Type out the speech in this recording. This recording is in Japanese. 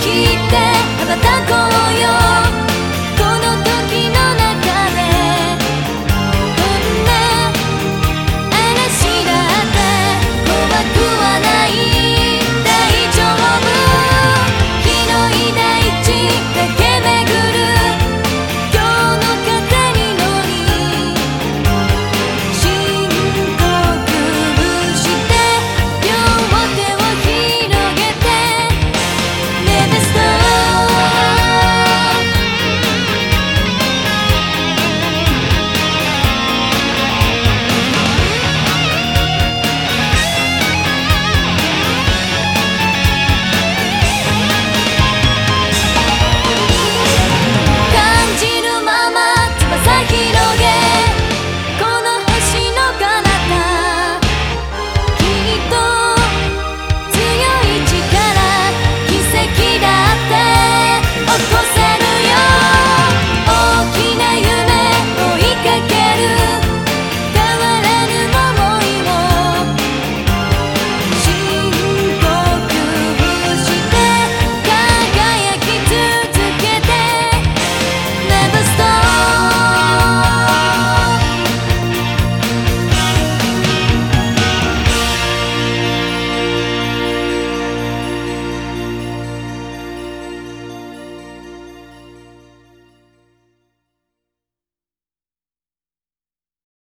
きて羽ばた